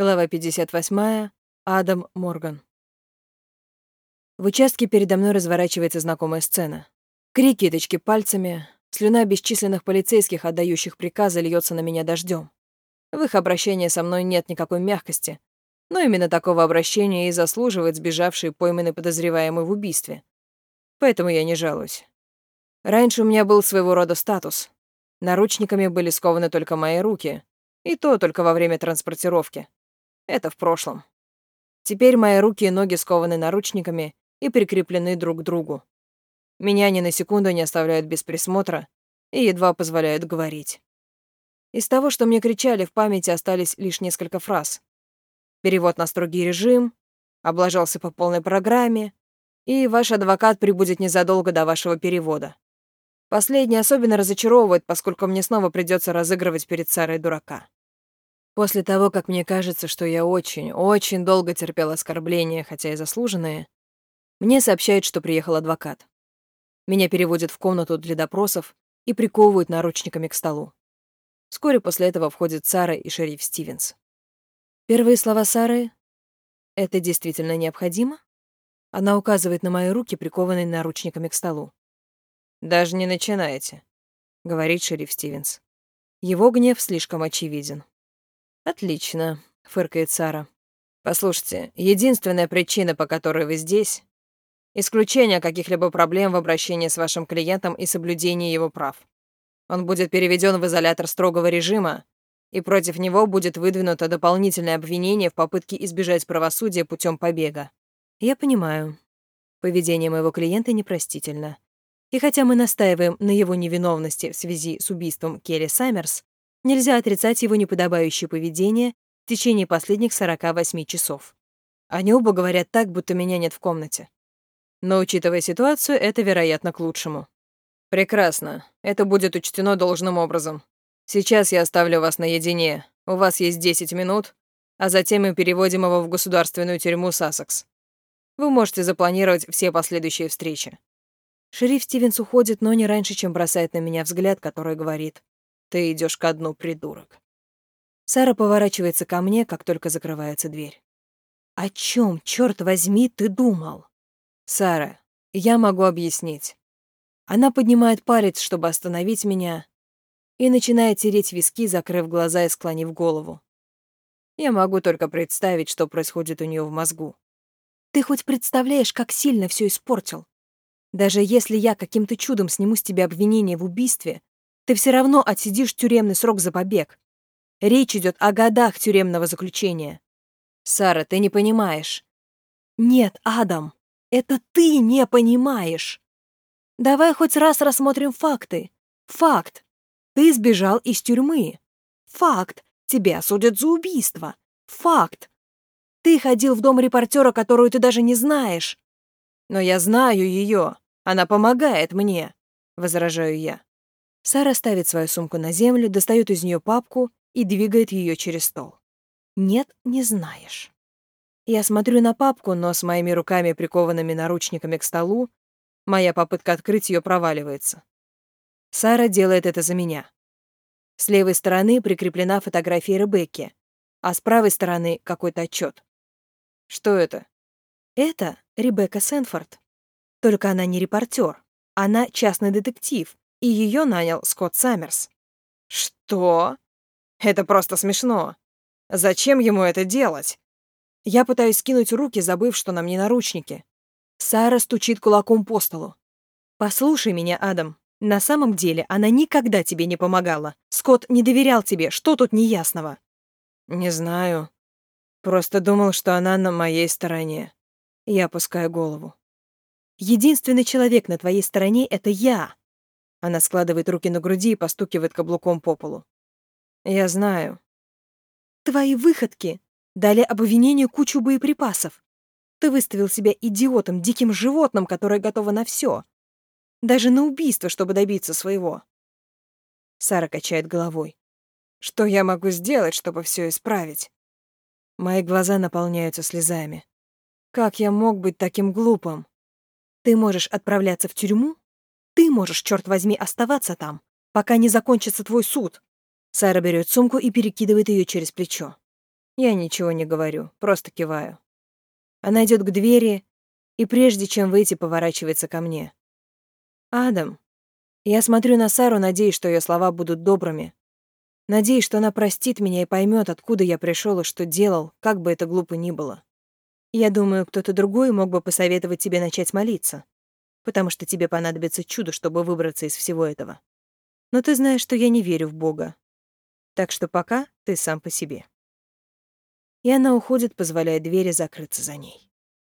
Глава 58. Адам Морган. В участке передо мной разворачивается знакомая сцена. Крики, тычки пальцами, слюна бесчисленных полицейских, отдающих приказы, льется на меня дождем. В их обращении со мной нет никакой мягкости, но именно такого обращения и заслуживает сбежавший пойманный подозреваемый в убийстве. Поэтому я не жалуюсь. Раньше у меня был своего рода статус. Наручниками были скованы только мои руки, и то только во время транспортировки. Это в прошлом. Теперь мои руки и ноги скованы наручниками и прикреплены друг к другу. Меня ни на секунду не оставляют без присмотра и едва позволяют говорить. Из того, что мне кричали, в памяти остались лишь несколько фраз. Перевод на строгий режим, облажался по полной программе, и ваш адвокат прибудет незадолго до вашего перевода. Последний особенно разочаровывает, поскольку мне снова придется разыгрывать перед Сарой дурака. После того, как мне кажется, что я очень, очень долго терпел оскорбления, хотя и заслуженные, мне сообщают, что приехал адвокат. Меня переводят в комнату для допросов и приковывают наручниками к столу. Вскоре после этого входят Сара и шериф Стивенс. Первые слова Сары — «Это действительно необходимо?» Она указывает на мои руки, прикованные наручниками к столу. «Даже не начинайте», — говорит шериф Стивенс. Его гнев слишком очевиден. «Отлично», — фыркает Сара. «Послушайте, единственная причина, по которой вы здесь, Исключение каких-либо проблем в обращении с вашим клиентом и соблюдении его прав. Он будет переведен в изолятор строгого режима, и против него будет выдвинуто дополнительное обвинение в попытке избежать правосудия путем побега. Я понимаю. Поведение моего клиента непростительно. И хотя мы настаиваем на его невиновности в связи с убийством Келли Саммерс, нельзя отрицать его неподобающее поведение в течение последних 48 часов. Они оба говорят так, будто меня нет в комнате. Но, учитывая ситуацию, это, вероятно, к лучшему. Прекрасно. Это будет учтено должным образом. Сейчас я оставлю вас наедине. У вас есть 10 минут, а затем мы переводим его в государственную тюрьму Сассекс. Вы можете запланировать все последующие встречи. Шериф Стивенс уходит, но не раньше, чем бросает на меня взгляд, который говорит «Ты идешь ко дну, придурок». Сара поворачивается ко мне, как только закрывается дверь. «О чем, черт возьми, ты думал?» «Сара, я могу объяснить». Она поднимает палец, чтобы остановить меня, и начинает тереть виски, закрыв глаза и склонив голову. Я могу только представить, что происходит у нее в мозгу. Ты хоть представляешь, как сильно все испортил? Даже если я каким-то чудом сниму с тебя обвинение в убийстве, ты все равно отсидишь тюремный срок за побег. Речь идет о годах тюремного заключения. Сара, ты не понимаешь. Нет, Адам. Это ты не понимаешь. Давай хоть раз рассмотрим факты. Факт. Ты сбежал из тюрьмы. Факт. Тебя судят за убийство. Факт. Ты ходил в дом репортера, которую ты даже не знаешь. Но я знаю ее. Она помогает мне, возражаю я. Сара ставит свою сумку на землю, достает из нее папку и двигает ее через стол. Нет, не знаешь. Я смотрю на папку, но с моими руками, прикованными наручниками к столу, моя попытка открыть ее проваливается. Сара делает это за меня. С левой стороны прикреплена фотография Ребекки, а с правой стороны какой-то отчет. Что это? Это Ребекка Сенфорд. Только она не репортер, она частный детектив, и ее нанял Скотт Саммерс. Что? Это просто смешно. Зачем ему это делать? Я пытаюсь скинуть руки, забыв, что на мне наручники. Сара стучит кулаком по столу. «Послушай меня, Адам. На самом деле она никогда тебе не помогала. Скотт не доверял тебе. Что тут неясного?» «Не знаю. Просто думал, что она на моей стороне». Я опускаю голову. «Единственный человек на твоей стороне — это я!» Она складывает руки на груди и постукивает каблуком по полу. «Я знаю». «Твои выходки Дали обвинению кучу боеприпасов. Ты выставил себя идиотом, диким животным, которое готово на все. Даже на убийство, чтобы добиться своего. Сара качает головой. Что я могу сделать, чтобы все исправить? Мои глаза наполняются слезами. Как я мог быть таким глупым? Ты можешь отправляться в тюрьму? Ты можешь, черт возьми, оставаться там, пока не закончится твой суд. Сара берет сумку и перекидывает ее через плечо. Я ничего не говорю, просто киваю. Она идет к двери и прежде чем выйти, поворачивается ко мне. «Адам». Я смотрю на Сару, надеясь, что ее слова будут добрыми. Надеюсь, что она простит меня и поймет, откуда я пришел и что делал, как бы это глупо ни было. Я думаю, кто-то другой мог бы посоветовать тебе начать молиться, потому что тебе понадобится чудо, чтобы выбраться из всего этого. Но ты знаешь, что я не верю в Бога. Так что пока ты сам по себе. И она уходит, позволяя двери закрыться за ней.